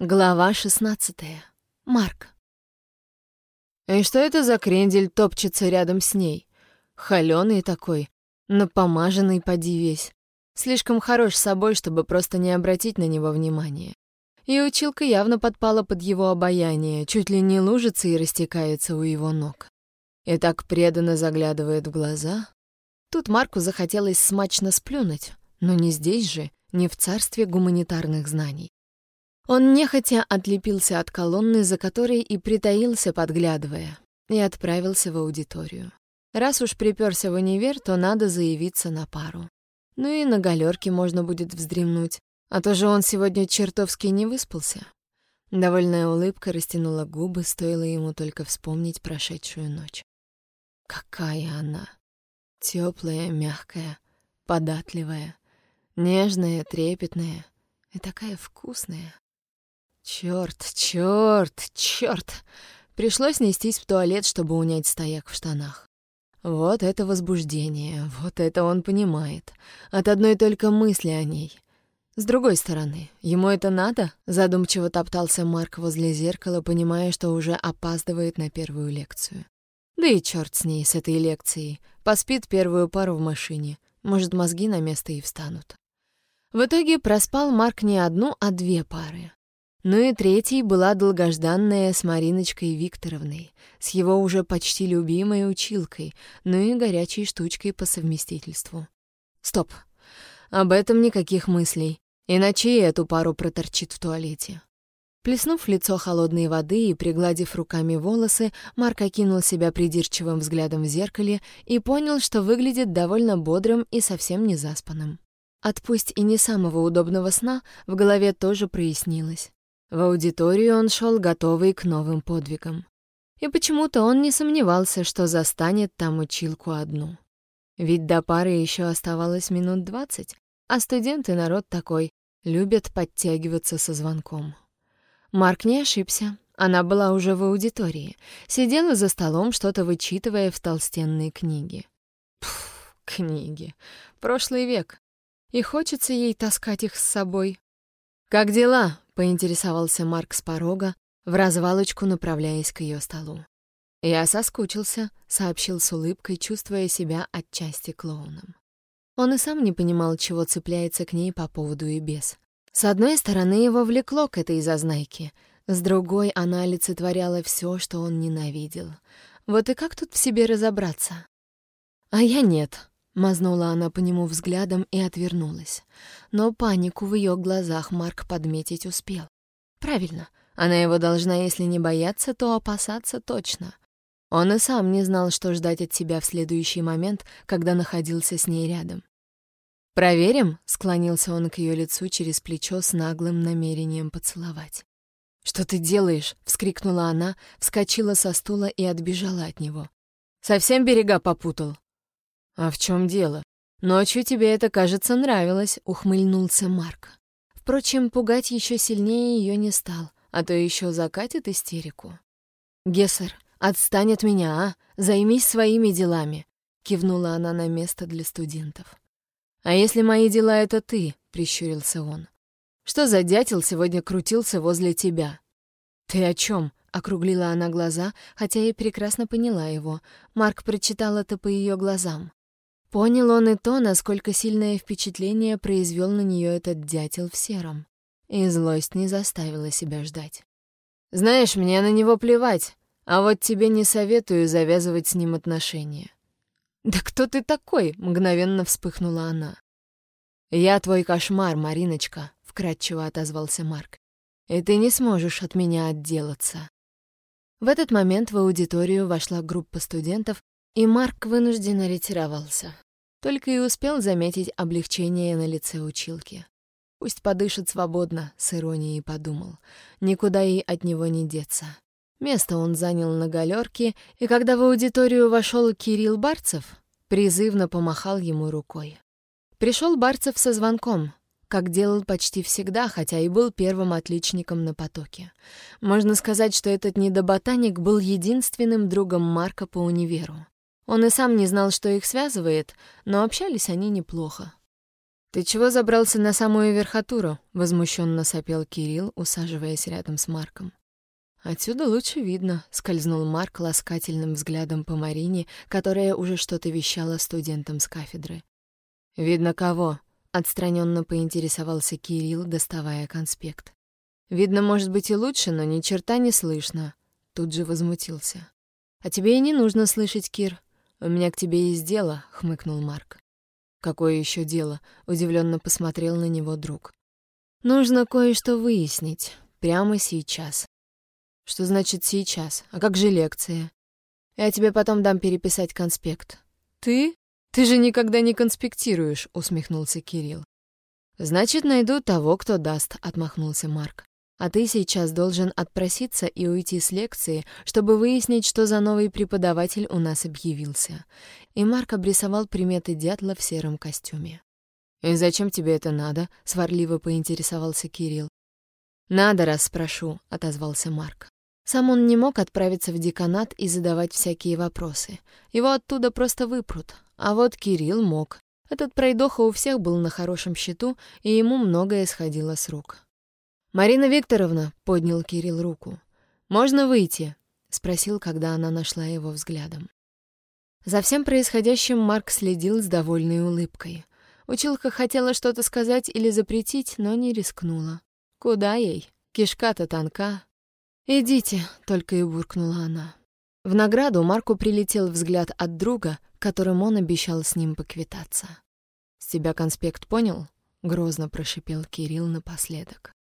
Глава шестнадцатая. Марк. И что это за крендель топчется рядом с ней? Холёный такой, напомаженный поди весь. Слишком хорош собой, чтобы просто не обратить на него внимания. И училка явно подпала под его обаяние, чуть ли не лужится и растекается у его ног. И так преданно заглядывает в глаза. Тут Марку захотелось смачно сплюнуть, но не здесь же, не в царстве гуманитарных знаний. Он нехотя отлепился от колонны, за которой и притаился, подглядывая, и отправился в аудиторию. Раз уж приперся в универ, то надо заявиться на пару. Ну и на галерке можно будет вздремнуть, а то же он сегодня чертовски не выспался. Довольная улыбка растянула губы, стоило ему только вспомнить прошедшую ночь. Какая она! Теплая, мягкая, податливая, нежная, трепетная и такая вкусная. Черт, черт, черт! Пришлось нестись в туалет, чтобы унять стояк в штанах. Вот это возбуждение, вот это он понимает. От одной только мысли о ней. С другой стороны, ему это надо? Задумчиво топтался Марк возле зеркала, понимая, что уже опаздывает на первую лекцию. Да и черт с ней, с этой лекцией. Поспит первую пару в машине. Может, мозги на место и встанут. В итоге проспал Марк не одну, а две пары. Ну и третьей была долгожданная с Мариночкой Викторовной, с его уже почти любимой училкой, ну и горячей штучкой по совместительству. Стоп. Об этом никаких мыслей, иначе и эту пару проторчит в туалете. Плеснув лицо холодной воды и пригладив руками волосы, Марк окинул себя придирчивым взглядом в зеркале и понял, что выглядит довольно бодрым и совсем не заспанным. От пусть и не самого удобного сна в голове тоже прояснилось. В аудиторию он шел готовый к новым подвигам. И почему-то он не сомневался, что застанет там училку одну. Ведь до пары еще оставалось минут двадцать, а студенты народ такой, любят подтягиваться со звонком. Марк не ошибся. Она была уже в аудитории, сидела за столом, что-то вычитывая в толстенные книги. Пф, книги. Прошлый век. И хочется ей таскать их с собой. «Как дела?» поинтересовался Марк с порога, в развалочку направляясь к ее столу. «Я соскучился», — сообщил с улыбкой, чувствуя себя отчасти клоуном. Он и сам не понимал, чего цепляется к ней по поводу и без. С одной стороны, его влекло к этой зазнайке, с другой она олицетворяла все, что он ненавидел. Вот и как тут в себе разобраться? А я нет, Мазнула она по нему взглядом и отвернулась. Но панику в ее глазах Марк подметить успел. Правильно, она его должна, если не бояться, то опасаться точно. Он и сам не знал, что ждать от себя в следующий момент, когда находился с ней рядом. «Проверим?» — склонился он к ее лицу через плечо с наглым намерением поцеловать. «Что ты делаешь?» — вскрикнула она, вскочила со стула и отбежала от него. «Совсем берега попутал?» «А в чем дело? Ночью тебе это, кажется, нравилось», — ухмыльнулся Марк. Впрочем, пугать еще сильнее ее не стал, а то еще закатит истерику. «Гессер, отстань от меня, а? Займись своими делами», — кивнула она на место для студентов. «А если мои дела — это ты?» — прищурился он. «Что за дятел сегодня крутился возле тебя?» «Ты о чем? округлила она глаза, хотя и прекрасно поняла его. Марк прочитал это по ее глазам. Понял он и то, насколько сильное впечатление произвел на нее этот дятел в сером. И злость не заставила себя ждать. «Знаешь, мне на него плевать, а вот тебе не советую завязывать с ним отношения». «Да кто ты такой?» — мгновенно вспыхнула она. «Я твой кошмар, Мариночка», — вкратчиво отозвался Марк. «И ты не сможешь от меня отделаться». В этот момент в аудиторию вошла группа студентов и Марк вынужденно ретировался. Только и успел заметить облегчение на лице училки. Пусть подышит свободно, с иронией подумал. Никуда ей от него не деться. Место он занял на галерке, и когда в аудиторию вошел Кирилл Барцев, призывно помахал ему рукой. Пришел Барцев со звонком, как делал почти всегда, хотя и был первым отличником на потоке. Можно сказать, что этот недоботаник был единственным другом Марка по универу. Он и сам не знал, что их связывает, но общались они неплохо. «Ты чего забрался на самую верхотуру?» — возмущенно сопел Кирилл, усаживаясь рядом с Марком. «Отсюда лучше видно», — скользнул Марк ласкательным взглядом по Марине, которая уже что-то вещала студентам с кафедры. «Видно кого?» — отстраненно поинтересовался Кирилл, доставая конспект. «Видно, может быть, и лучше, но ни черта не слышно», — тут же возмутился. «А тебе и не нужно слышать, Кир. У меня к тебе есть дело», — хмыкнул Марк. «Какое еще дело?» — удивленно посмотрел на него друг. «Нужно кое-что выяснить. Прямо сейчас». «Что значит сейчас? А как же лекция?» «Я тебе потом дам переписать конспект». «Ты? Ты же никогда не конспектируешь», — усмехнулся Кирилл. «Значит, найду того, кто даст», — отмахнулся Марк. «А ты сейчас должен отпроситься и уйти с лекции, чтобы выяснить, что за новый преподаватель у нас объявился и Марк обрисовал приметы дятла в сером костюме. «И зачем тебе это надо?» — сварливо поинтересовался Кирилл. «Надо, раз спрошу», — отозвался Марк. Сам он не мог отправиться в деканат и задавать всякие вопросы. Его оттуда просто выпрут. А вот Кирилл мог. Этот пройдоха у всех был на хорошем счету, и ему многое сходило с рук. «Марина Викторовна», — поднял Кирилл руку, — «можно выйти?» — спросил, когда она нашла его взглядом. За всем происходящим Марк следил с довольной улыбкой. Училка хотела что-то сказать или запретить, но не рискнула. Куда ей? Кишка-то тонка. «Идите», — только и буркнула она. В награду Марку прилетел взгляд от друга, которым он обещал с ним поквитаться. «С тебя конспект понял?» — грозно прошипел Кирилл напоследок.